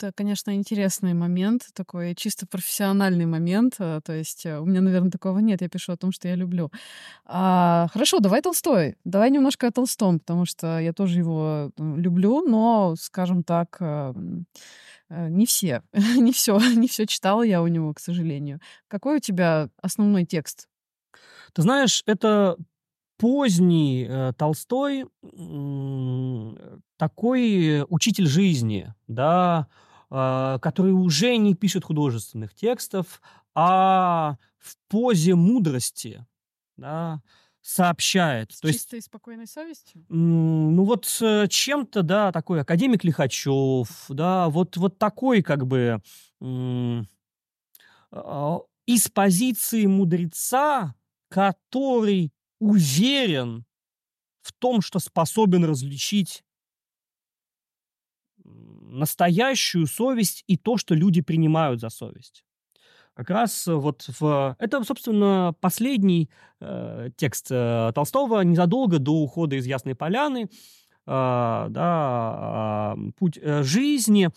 это, конечно, интересный момент, такой чисто профессиональный момент. э, То есть э, у меня, наверное, такого нет. Я пишу о том, что я люблю. А, хорошо, давай Толстой. Давай немножко о Толстом, потому что я тоже его э, люблю, но, скажем так, э, м, э, не все, не все, не все читала я у него, к сожалению. Какой у тебя основной текст? Ты знаешь, это поздний э, Толстой, м, такой учитель жизни, да, а, который уже не пишет художественных текстов, а в позе мудрости, да, сообщает. С То есть, чистой и спокойной совестью? ну вот э, чем-то, да, такой академик Лихачев, да, вот, вот такой как бы а, из позиции мудреца, который уверен в том, что способен различить настоящую совесть и то, что люди принимают за совесть. Как раз э, вот в... Это, собственно, последний э, текст э, Толстого незадолго до ухода из Ясной Поляны. а, да, а, путь э, жизни,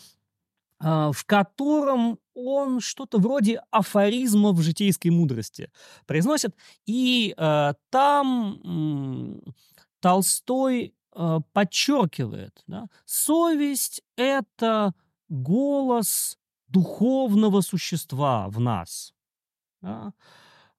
а, в котором он что-то вроде афоризмов житейской мудрости произносит. И э, там м, Толстой э, подчеркивает, да, совесть – это голос духовного существа в нас. да.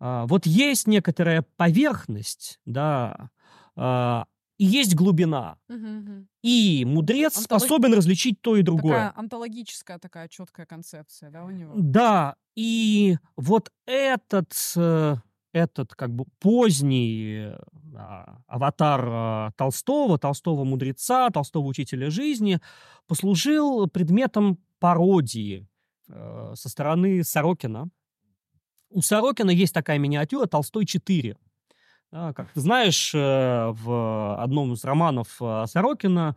А, вот есть некоторая поверхность, да, а, и есть глубина. Мгм, мгм. И мудрец Онтолог- способен различить то и другое. Такая онтологическая такая четкая концепция, да, у него? Да, и вот этот, э, этот как бы поздний э, аватар а, Толстого, Толстого мудреца, Толстого учителя жизни послужил предметом пародии э, со стороны Сорокина. У Сорокина есть такая миниатюра «Толстой 4». Да, как ты знаешь, э, в одном из романов э, Сорокина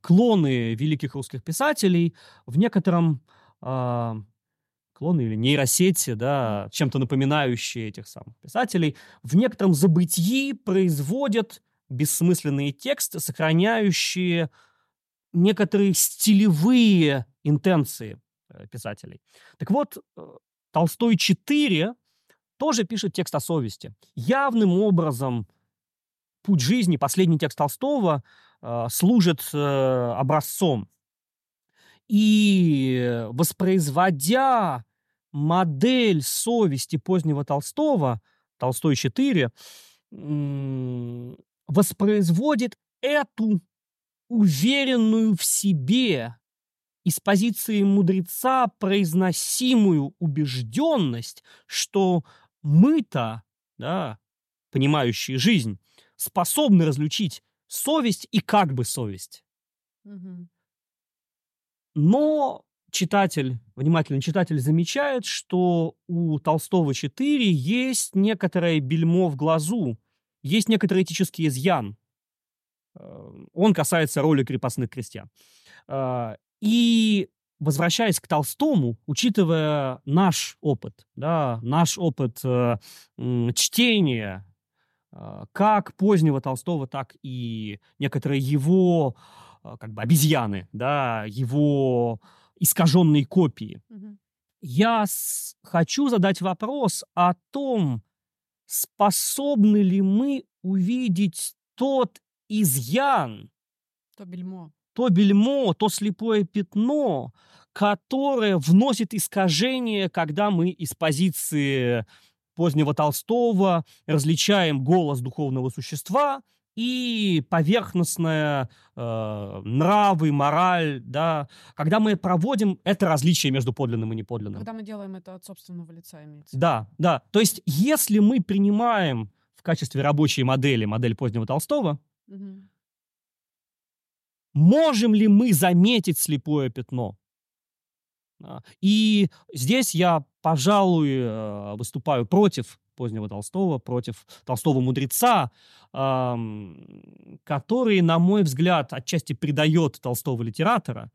клоны великих русских писателей в некотором а, клоны или нейросети, да, чем-то напоминающие этих самых писателей, в некотором забытии производят бессмысленные тексты, сохраняющие некоторые стилевые интенции э, писателей. Так вот, э, Толстой 4 тоже пишет текст о совести. Явным образом «Путь жизни», последний текст Толстого, э, служит образцом. И воспроизводя модель совести позднего Толстого, Толстой 4, м, воспроизводит эту уверенную в себе из позиции мудреца произносимую убежденность, что мы-то, да, понимающие жизнь, способны различить совесть и как бы совесть. Мгм. Но читатель, внимательный читатель замечает, что у Толстого 4 есть некоторое бельмо в глазу, есть некоторый этический изъян. Э, Он касается роли крепостных крестьян. Э, И возвращаясь к Толстому, учитывая наш опыт, да, наш опыт э, чтения, э, как позднего Толстого, так и некоторые его как бы обезьяны, да, его искаженные копии. Мгм. Я с- хочу задать вопрос о том, способны ли мы увидеть тот изъян, То бельмо. то бельмо, то слепое пятно, которое вносит искажение, когда мы из позиции позднего Толстого различаем голос духовного существа и поверхностное э, нравы, мораль, да, когда мы проводим это различие между подлинным и неподлинным. Когда мы делаем это от собственного лица, имеется. Да, да. То есть, если мы принимаем в качестве рабочей модели модель позднего Толстого, Мгм. можем ли мы заметить слепое пятно? А, И здесь я, пожалуй, э, выступаю против позднего Толстого, против Толстого мудреца, ам, который, на мой взгляд, отчасти предает Толстого литератора,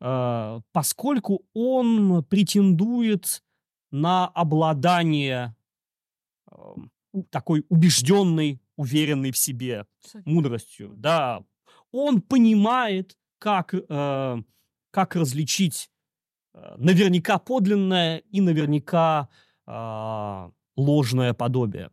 э, поскольку он претендует на обладание такой убежденной, уверенной в себе мудростью, да. Он понимает, как э, как различить наверняка подлинное и наверняка э, ложное подобие.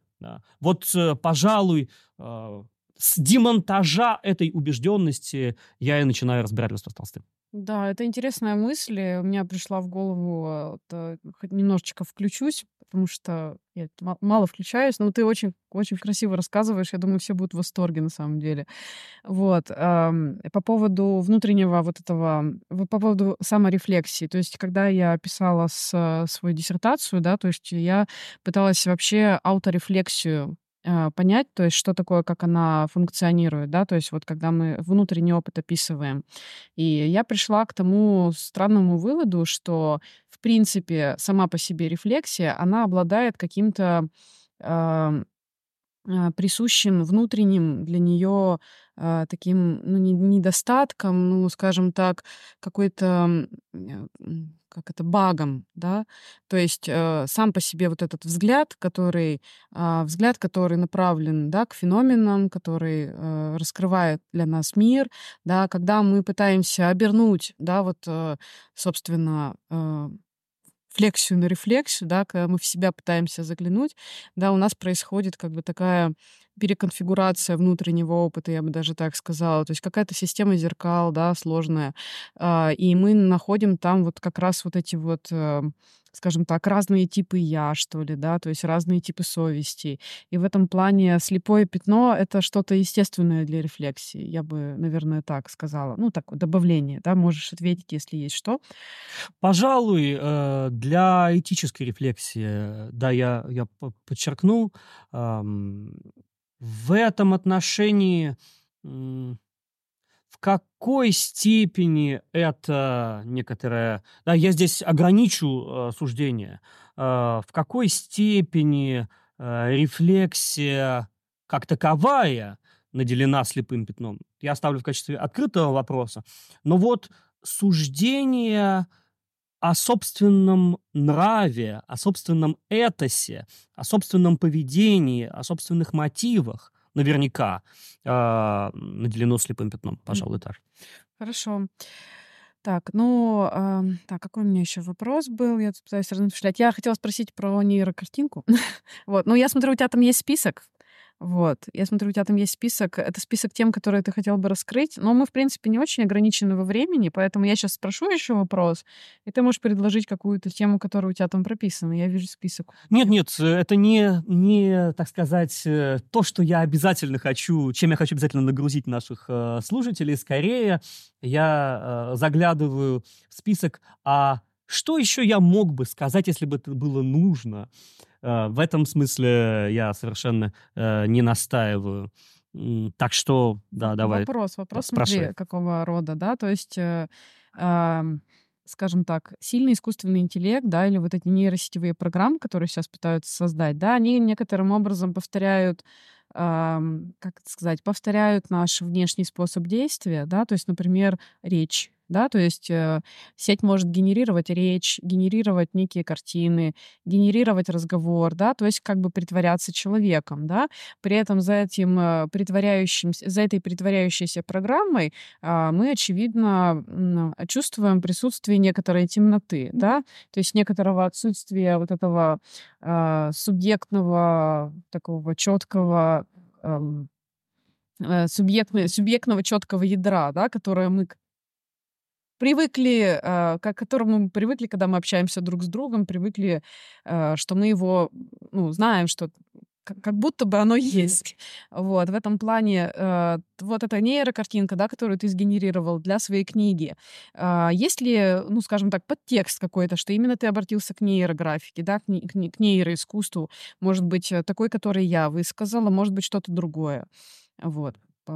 Вот, э, пожалуй, э, с демонтажа этой убежденности я и начинаю разбирательство с Толстым. Да, это интересная мысль. У меня пришла в голову, э, хоть немножечко включусь, потому что я мало включаюсь, но ты очень, очень красиво рассказываешь. Я думаю, все будут в восторге на самом деле. Вот. По поводу внутреннего вот этого, по поводу саморефлексии. То есть, когда я писала с, свою диссертацию, да, то есть я пыталась вообще ауторефлексию понять, то есть что такое, как она функционирует, да, то есть вот когда мы внутренний опыт описываем. И я пришла к тому странному выводу, что, в принципе, сама по себе рефлексия, она обладает каким-то э, присущим внутренним для нее э, таким ну, не, недостатком, ну, скажем так, какой-то как это, багом, да, то есть э, сам по себе вот этот взгляд, который, э, взгляд, который направлен, да, к феноменам, который э, раскрывает для нас мир, да, когда мы пытаемся обернуть, да, вот, э, собственно, э, флексию на рефлексию, да, когда мы в себя пытаемся заглянуть, да, у нас происходит как бы такая переконфигурация внутреннего опыта, я бы даже так сказала. То есть какая-то система зеркал, да, сложная. А, и мы находим там вот как раз вот эти вот э, скажем так, разные типы я, что ли, да, то есть разные типы совести. И в этом плане слепое пятно — это что-то естественное для рефлексии, я бы, наверное, так сказала. Ну, так, добавление, да, можешь ответить, если есть что. Пожалуй, э, для этической рефлексии, да, я, я подчеркну, в этом отношении в какой степени это некоторое... Да, я здесь ограничу э, суждение. Э, в какой степени э, рефлексия как таковая наделена слепым пятном? Я оставлю в качестве открытого вопроса. Но вот суждение о собственном нраве, о собственном этосе, о собственном поведении, о собственных мотивах, наверняка э, наделено слепым пятном, пожалуй, так. Хорошо. Так, ну, э, так, какой у меня еще вопрос был? Я тут пытаюсь размышлять. Я хотела спросить про нейрокартинку. вот, ну, я смотрю, у тебя там есть список. Вот. Я смотрю, у тебя там есть список. Это список тем, которые ты хотел бы раскрыть. Но мы, в принципе, не очень ограничены во времени, поэтому я сейчас спрошу еще вопрос, и ты можешь предложить какую-то тему, которая у тебя там прописана. Я вижу список. Нет, нет, это не, не так сказать, э, то, что я обязательно хочу, чем я хочу обязательно нагрузить наших э, слушателей. Скорее, я э, заглядываю в список, а что еще я мог бы сказать, если бы это было нужно? Э, в этом смысле я совершенно э, не настаиваю. Так что, да, давай. Вопрос, вопрос, да, смотри, какого рода, да, то есть, э, э, скажем так, сильный искусственный интеллект, да, или вот эти нейросетевые программы, которые сейчас пытаются создать, да, они некоторым образом повторяют как это сказать, повторяют наш внешний способ действия, да, то есть, например, речь, да, то есть э, сеть может генерировать речь, генерировать некие картины, генерировать разговор, да, то есть как бы притворяться человеком, да, при этом за этим э, притворяющимся, за этой притворяющейся программой э, мы, очевидно, э, чувствуем присутствие некоторой темноты, да, то есть некоторого отсутствия вот этого э, субъектного, такого четкого э, субъектного, субъектного четкого ядра, да, которое мы привыкли, э, к которому мы привыкли, когда мы общаемся друг с другом, привыкли, э, что мы его, ну, знаем, что как будто бы оно есть. Вот, в этом плане э, вот эта нейрокартинка, да, которую ты сгенерировал для своей книги, э, есть ли, ну, скажем так, подтекст какой-то, что именно ты обратился к нейрографике, да, к, к, к нейроискусству, может быть, такой, который я высказала, может быть, что-то другое. Вот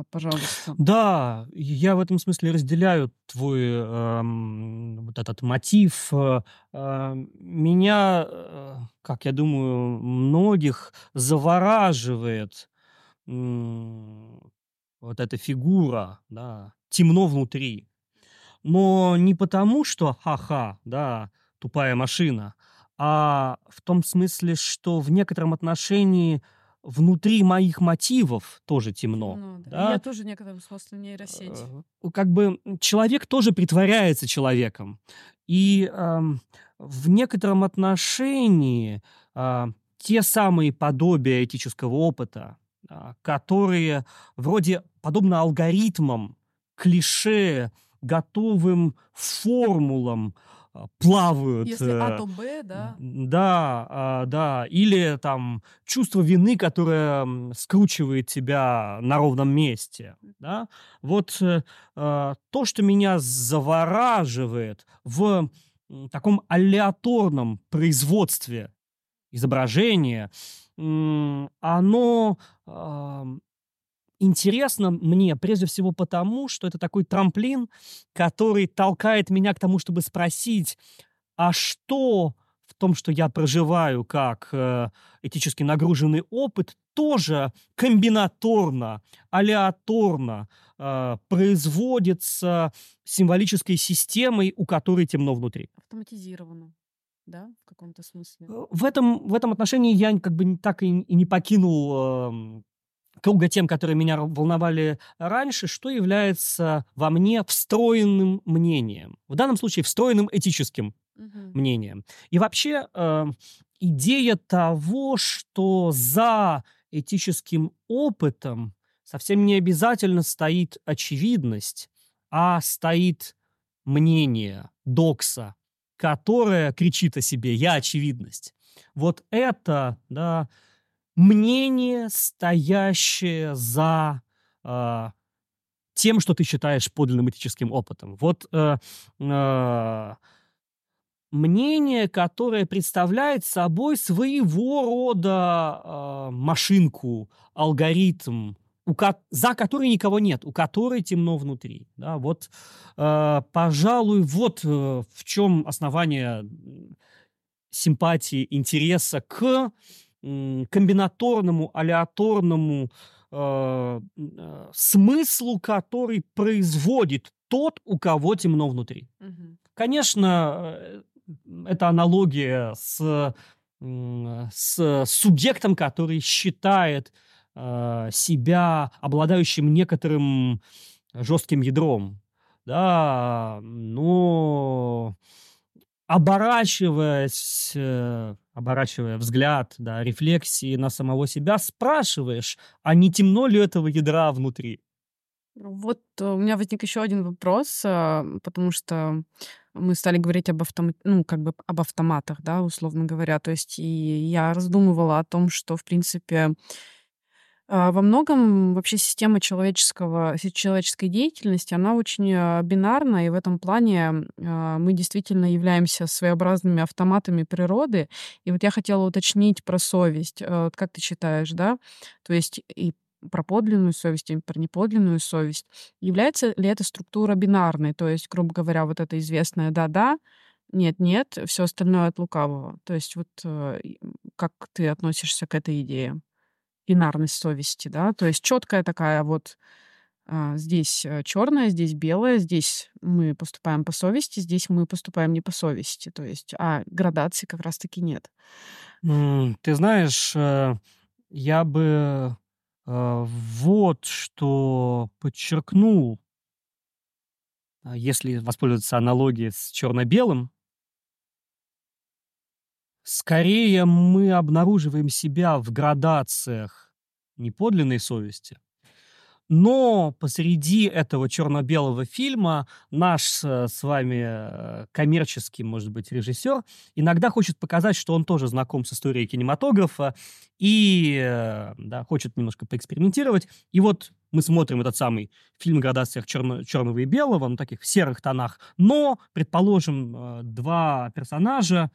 пожалуйста. Да, я в этом смысле разделяю твой эм, вот этот мотив. Э, э, меня, э, как я думаю, многих завораживает э, вот эта фигура, да, темно внутри. Но не потому, что ха-ха, да, тупая машина, а в том смысле, что в некотором отношении внутри моих мотивов тоже темно. Ну, да. да. Я тоже некоторым смыслом нейросеть. Э, Как бы человек тоже притворяется человеком. И ам, в некотором отношении а, те самые подобия этического опыта, а, которые вроде подобно алгоритмам, клише, готовым формулам а, плавают. Если э, А, то Б, да. да, а, да. Или там чувство вины, которое скручивает тебя на ровном месте. Да? Вот э, а, то, что меня завораживает в таком алеаторном производстве изображения, оно интересно мне прежде всего потому, что это такой трамплин, который толкает меня к тому, чтобы спросить, а что в том, что я проживаю как э, этически нагруженный опыт, тоже комбинаторно, алеаторно э, производится символической системой, у которой темно внутри. Автоматизировано. Да, в каком-то смысле. Э, В этом, в этом отношении я как бы так и, и не покинул эм, круга тем, которые меня волновали раньше, что является во мне встроенным мнением. В данном случае встроенным этическим Мгм. мнением. И вообще э, идея того, что за этическим опытом совсем не обязательно стоит очевидность, а стоит мнение, докса, которое кричит о себе «я очевидность». Вот это, да, мнение, стоящее за э, тем, что ты считаешь подлинным этическим опытом. Вот э, э, мнение, которое представляет собой своего рода э, машинку, алгоритм, у ко- за которой никого нет, у которой темно внутри. Да, вот, э, пожалуй, вот э, в чем основание симпатии, интереса к комбинаторному, алеаторному э, э, смыслу, который производит тот, у кого темно внутри. Мгм. Конечно, э, это аналогия с, с субъектом, который считает э, себя обладающим некоторым жестким ядром. Да, но оборачиваясь, э, оборачивая взгляд, да, рефлексии на самого себя, спрашиваешь, а не темно ли этого ядра внутри? Вот э, у меня возник еще один вопрос, а, потому что мы стали говорить об автомат, ну, как бы об автоматах, да, условно говоря. То есть и я раздумывала о том, что, в принципе, во многом вообще система человеческого, человеческой деятельности, она очень а, бинарна, и в этом плане а, мы действительно являемся своеобразными автоматами природы. И вот я хотела уточнить про совесть. А, как ты считаешь, да? То есть и про подлинную совесть, и про неподлинную совесть. Является ли эта структура бинарной? То есть, грубо говоря, вот это известное «да-да», «нет-нет», все остальное от лукавого. То есть вот э, как ты относишься к этой идее? Бинарность совести, да? То есть четкая такая вот а, здесь черное, здесь белое, здесь мы поступаем по совести, здесь мы поступаем не по совести. То есть, а градации как раз-таки нет. Ты знаешь, э, я бы э, вот что подчеркнул, а, если воспользоваться аналогией с черно-белым, скорее мы обнаруживаем себя в градациях неподлинной совести, но посреди этого черно-белого фильма наш э, с вами э, коммерческий, может быть, режиссер иногда хочет показать, что он тоже знаком с историей кинематографа и э, да, хочет немножко поэкспериментировать. И вот мы смотрим этот самый фильм в градациях черно- черного и белого, на таких серых тонах, но, предположим, два персонажа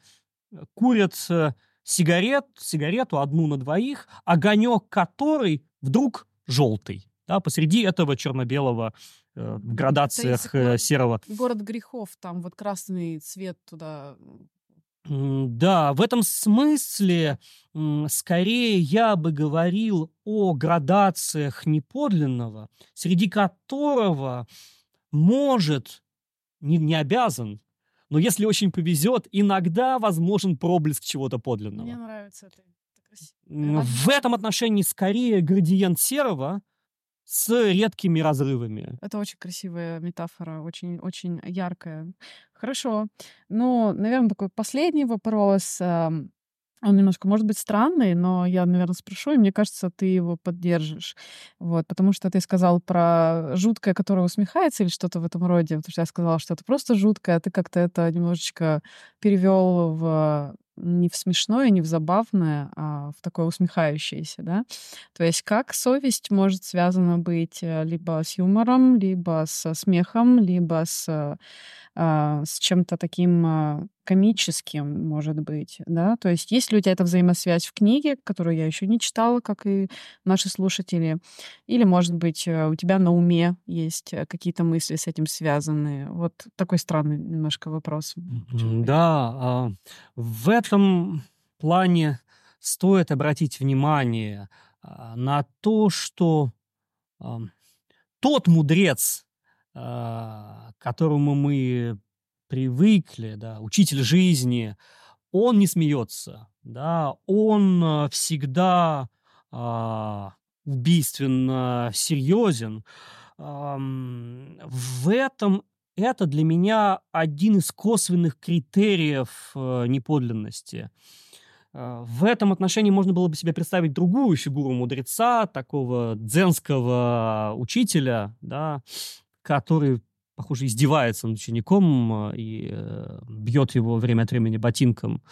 курят э, сигарет, сигарету одну на двоих, огонек которой вдруг желтый. Да, посреди этого черно-белого э, в градациях э, серого Город грехов, там вот красный цвет туда. Да, в этом смысле скорее я бы говорил о градациях неподлинного, среди которого может, не, не обязан, но если очень повезет, иногда возможен проблеск чего-то подлинного. Мне нравится это, в этом отношении скорее градиент серого с редкими разрывами. Это очень красивая метафора, очень, очень яркая. Хорошо. Ну, наверное, такой последний вопрос. Он немножко, может быть, странный, но я, наверное, спрошу, и мне кажется, ты его поддержишь. Вот, потому что ты сказал про жуткое, которое усмехается, или что-то в этом роде. Потому что я сказала, что это просто жуткое, а ты как-то это немножечко перевел в не в смешное, не в забавное, а в такое усмехающееся, да? То есть как совесть может связана быть э, либо с юмором, либо со смехом, либо с а, с чем-то таким а, комическим, может быть, да? То есть есть ли у тебя эта взаимосвязь в книге, которую я еще не читала, как и наши слушатели? Или, может быть, э, у тебя на уме есть э, какие-то мысли с этим связанные? Вот такой странный немножко вопрос. Да, а, в этом плане стоит обратить внимание на то, что тот мудрец, к которому мы привыкли, да, учитель жизни, он не смеется, да, он а, всегда а, убийственно серьезен. А, в этом это для меня один из косвенных критериев а, неподлинности. В этом отношении можно было бы себе представить другую фигуру мудреца, такого дзенского учителя, да, который, похоже, издевается над учеником а, и э, бьет его время от времени ботинком.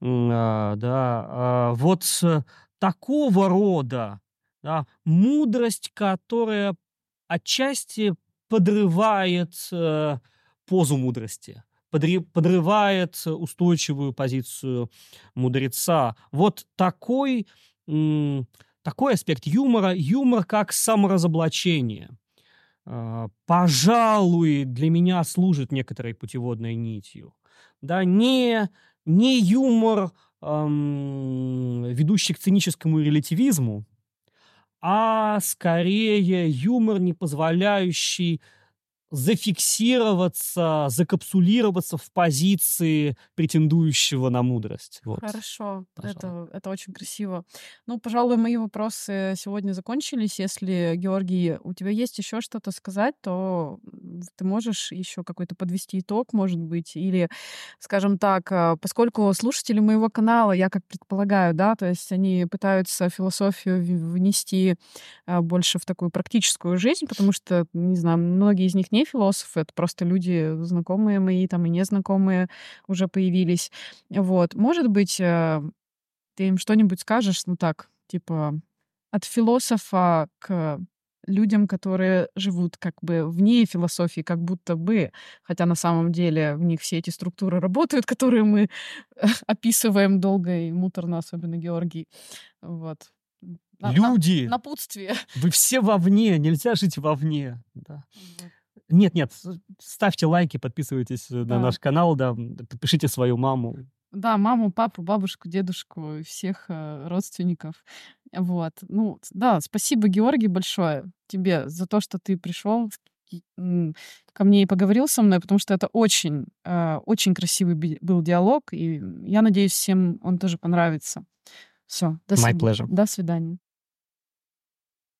А, да, а, вот такого рода да, мудрость, которая отчасти подрывает э, позу мудрости, подрывает устойчивую позицию мудреца. Вот такой, такой аспект юмора, юмор как саморазоблачение – пожалуй, для меня служит некоторой путеводной нитью. Да, не, не юмор, эм, ведущий к циническому релятивизму, а скорее юмор, не позволяющий зафиксироваться, закапсулироваться в позиции претендующего на мудрость. Вот. Хорошо, это, это очень красиво. Ну, пожалуй, мои вопросы сегодня закончились. Если, Георгий, у тебя есть еще что-то сказать, то ты можешь еще какой-то подвести итог, может быть, или, скажем так, а, поскольку слушатели моего канала, я как предполагаю, да, то есть они пытаются философию внести а, больше в такую практическую жизнь, потому что, не знаю, многие из них не философы, это просто люди знакомые мои, там и незнакомые уже появились. Вот. Может быть, э, ты им что-нибудь скажешь, ну так, типа, от философа к людям, которые живут как бы вне философии, как будто бы, хотя на самом деле в них все эти структуры работают, которые мы описываем долго и муторно, особенно Георгий. Вот. Люди! На, напутствие. Вы все вовне, нельзя жить вовне. Да. Нет, нет, ставьте лайки, подписывайтесь э, да. на наш канал, да, подпишите свою маму. Да, маму, папу, бабушку, дедушку, всех э, родственников. Вот. Ну, да, спасибо, Георгий, большое тебе за то, что ты пришел ко мне и поговорил со мной, потому что это очень, э, очень красивый был диалог, и я надеюсь, всем он тоже понравится. Все, до, свид... до свидания.